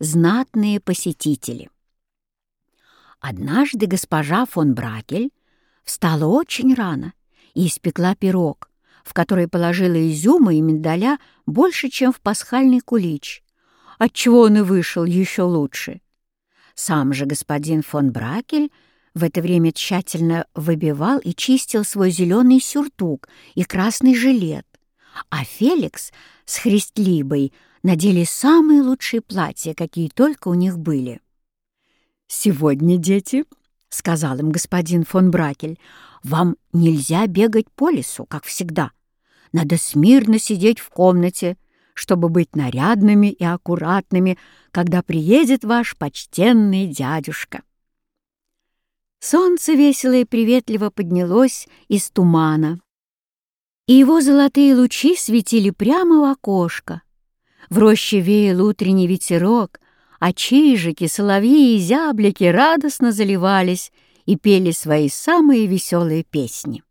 знатные посетители. Однажды госпожа фон Бракель встала очень рано и испекла пирог, в который положила изюма и миндаля больше, чем в пасхальный кулич, отчего он и вышел еще лучше. Сам же господин фон Бракель в это время тщательно выбивал и чистил свой зеленый сюртук и красный жилет, а Феликс с Христлибой надели самые лучшие платья, какие только у них были. «Сегодня, дети», — сказал им господин фон Бракель, — «вам нельзя бегать по лесу, как всегда. Надо смирно сидеть в комнате, чтобы быть нарядными и аккуратными, когда приедет ваш почтенный дядюшка». Солнце весело и приветливо поднялось из тумана, и его золотые лучи светили прямо в окошко. В роще веял утренний ветерок, а чижики, соловьи и зяблики радостно заливались и пели свои самые веселые песни.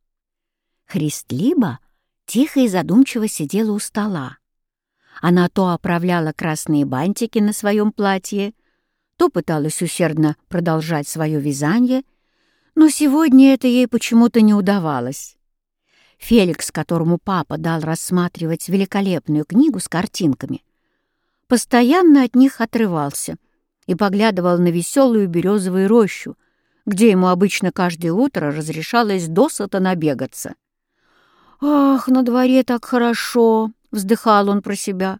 Христлиба тихо и задумчиво сидела у стола. Она то оправляла красные бантики на своем платье, то пыталась усердно продолжать свое вязание — но сегодня это ей почему-то не удавалось. Феликс, которому папа дал рассматривать великолепную книгу с картинками, постоянно от них отрывался и поглядывал на веселую березовую рощу, где ему обычно каждое утро разрешалось досыта набегаться. «Ах, на дворе так хорошо!» — вздыхал он про себя.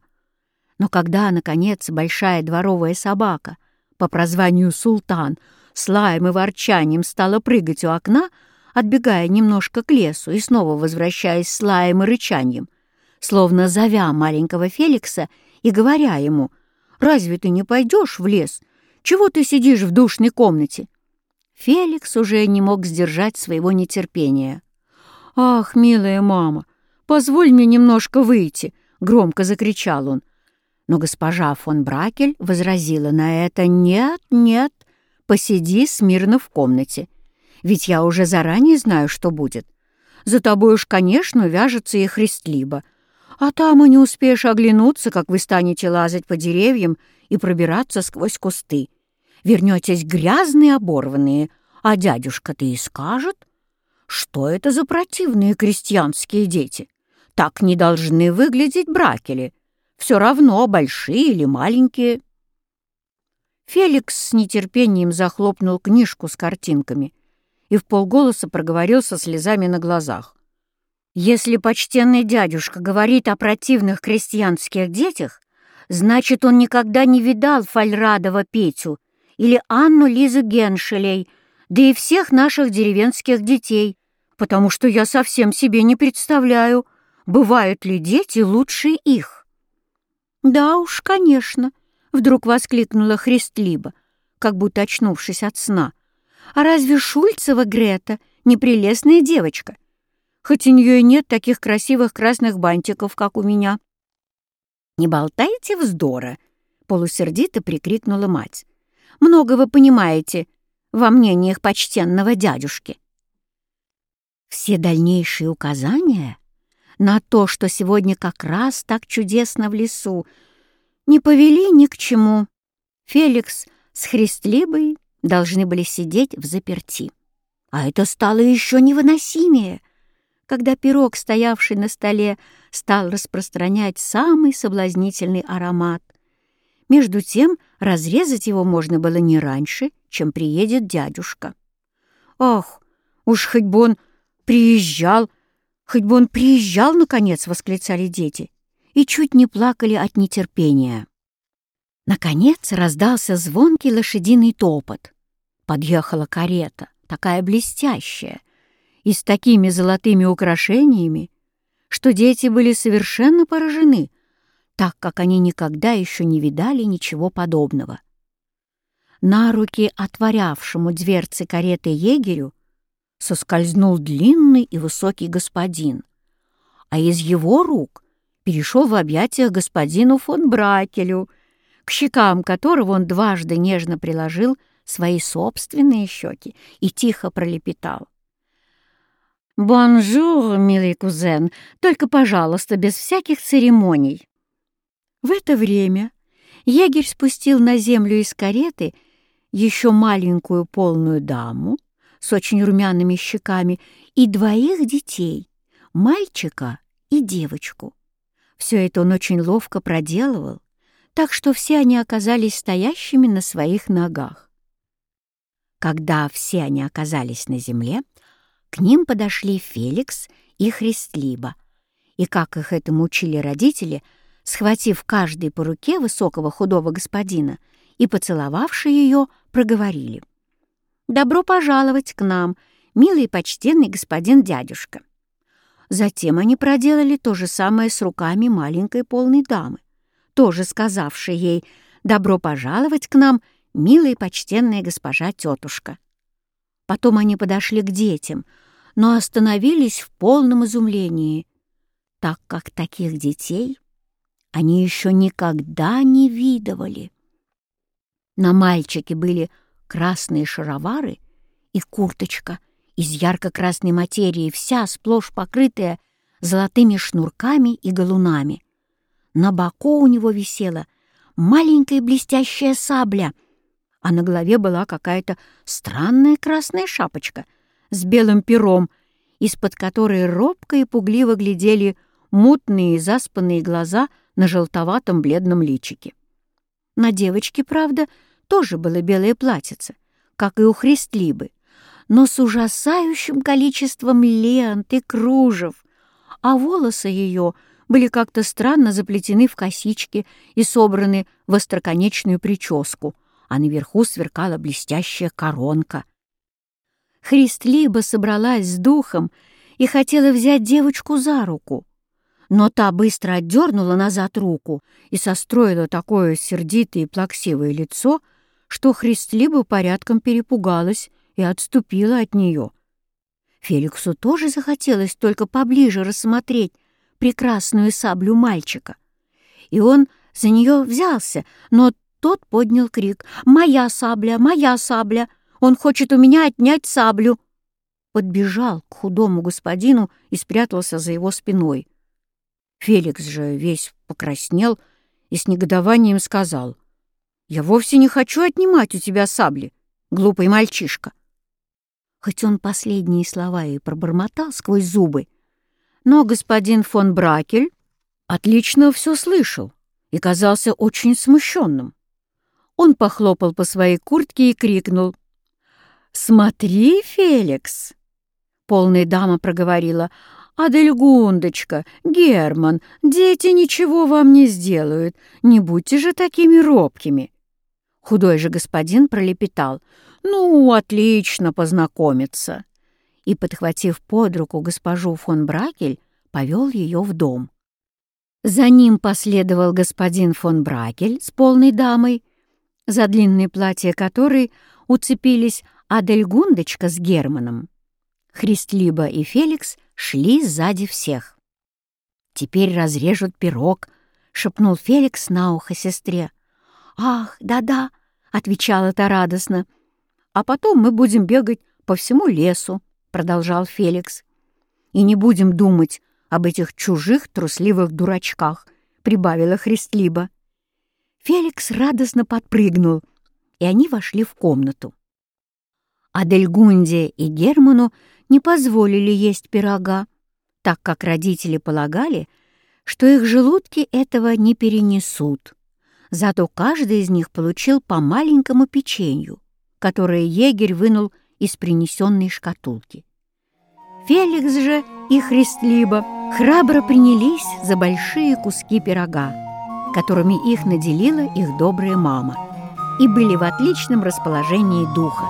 Но когда, наконец, большая дворовая собака по прозванию «Султан» с лаем и ворчанием стала прыгать у окна, отбегая немножко к лесу и снова возвращаясь с лаем и рычанием, словно зовя маленького Феликса и говоря ему, «Разве ты не пойдешь в лес? Чего ты сидишь в душной комнате?» Феликс уже не мог сдержать своего нетерпения. «Ах, милая мама, позволь мне немножко выйти!» — громко закричал он. Но госпожа фон Бракель возразила на это «Нет, нет, посиди смирно в комнате, ведь я уже заранее знаю, что будет. За тобой уж, конечно, вяжется и христлиба, а там и не успеешь оглянуться, как вы станете лазать по деревьям и пробираться сквозь кусты. Вернетесь грязные, оборванные, а дядюшка-то и скажет, что это за противные крестьянские дети. Так не должны выглядеть бракели, все равно, большие или маленькие. Феликс с нетерпением захлопнул книжку с картинками и в полголоса проговорил со слезами на глазах. «Если почтенный дядюшка говорит о противных крестьянских детях, значит, он никогда не видал Фальрадова Петю или Анну Лизу Геншелей, да и всех наших деревенских детей, потому что я совсем себе не представляю, бывают ли дети лучше их». «Да уж, конечно», — вдруг воскликнула Христлиба, как будто очнувшись от сна. «А разве Шульцева Грета не прелестная девочка? Хоть у нее и нет таких красивых красных бантиков, как у меня». «Не болтайте вздора!» — полусердито прикрикнула мать. «Много вы понимаете во мнениях почтенного дядюшки». Все дальнейшие указания на то, что сегодня как раз так чудесно в лесу, не повели ни к чему. Феликс с Христлибой должны были сидеть в заперти. А это стало еще невыносимее, когда пирог, стоявший на столе, стал распространять самый соблазнительный аромат. Между тем разрезать его можно было не раньше, чем приедет дядюшка. «Ах, уж хоть бы он приезжал, хоть бы он приезжал, наконец!» — восклицали дети и чуть не плакали от нетерпения. Наконец раздался звонкий лошадиный топот. Подъехала карета, такая блестящая, и с такими золотыми украшениями, что дети были совершенно поражены, так как они никогда еще не видали ничего подобного. На руки отворявшему дверцы кареты егерю соскользнул длинный и высокий господин, а из его рук перешел в объятия господину фон Бракелю, к щекам которого он дважды нежно приложил свои собственные щеки и тихо пролепетал. «Bonjour, милый кузен, только, пожалуйста, без всяких церемоний». В это время егерь спустил на землю из кареты еще маленькую полную даму с очень румяными щеками и двоих детей, мальчика и девочку. Все это он очень ловко проделывал, так что все они оказались стоящими на своих ногах. Когда все они оказались на земле, к ним подошли Феликс и Христлиба, и, как их этому учили родители, схватив каждый по руке высокого худого господина и поцеловавши ее, проговорили. «Добро пожаловать к нам, милый и почтенный господин дядюшка!» Затем они проделали то же самое с руками маленькой полной дамы, тоже сказавшей ей «Добро пожаловать к нам, милая и почтенная госпожа-тетушка». Потом они подошли к детям, но остановились в полном изумлении, так как таких детей они еще никогда не видывали. На мальчике были красные шаровары и курточка — из ярко-красной материи, вся сплошь покрытая золотыми шнурками и галунами. На боку у него висела маленькая блестящая сабля, а на голове была какая-то странная красная шапочка с белым пером, из-под которой робко и пугливо глядели мутные заспанные глаза на желтоватом бледном личике. На девочке, правда, тоже было белое платьице, как и у Христлибы, но с ужасающим количеством лент и кружев, а волосы ее были как-то странно заплетены в косички и собраны в остроконечную прическу, а наверху сверкала блестящая коронка. Христлиба собралась с духом и хотела взять девочку за руку, но та быстро отдернула назад руку и состроила такое сердитое и плаксивое лицо, что Христлиба порядком перепугалась и отступила от нее. Феликсу тоже захотелось только поближе рассмотреть прекрасную саблю мальчика. И он за нее взялся, но тот поднял крик «Моя сабля! Моя сабля! Он хочет у меня отнять саблю!» Подбежал к худому господину и спрятался за его спиной. Феликс же весь покраснел и с негодованием сказал «Я вовсе не хочу отнимать у тебя сабли, глупый мальчишка. Хоть он последние слова и пробормотал сквозь зубы, но господин фон Бракель отлично все слышал и казался очень смущенным. Он похлопал по своей куртке и крикнул. «Смотри, Феликс!» Полная дама проговорила. «Адельгундочка, Герман, дети ничего вам не сделают, не будьте же такими робкими!» Худой же господин пролепетал. «Ну, отлично познакомиться!» И, подхватив под руку госпожу фон Бракель, повел ее в дом. За ним последовал господин фон Бракель с полной дамой, за длинное платье которой уцепились Адельгундочка с Германом. Христлиба и Феликс шли сзади всех. «Теперь разрежут пирог», — шепнул Феликс на ухо сестре. «Ах, да-да», — отвечала та радостно. «А потом мы будем бегать по всему лесу», — продолжал Феликс. «И не будем думать об этих чужих трусливых дурачках», — прибавила Христлиба. Феликс радостно подпрыгнул, и они вошли в комнату. Адельгунде и Герману не позволили есть пирога, так как родители полагали, что их желудки этого не перенесут. Зато каждый из них получил по маленькому печенью, которое егерь вынул из принесенной шкатулки. Феликс же и Христлиба храбро принялись за большие куски пирога, которыми их наделила их добрая мама, и были в отличном расположении духа.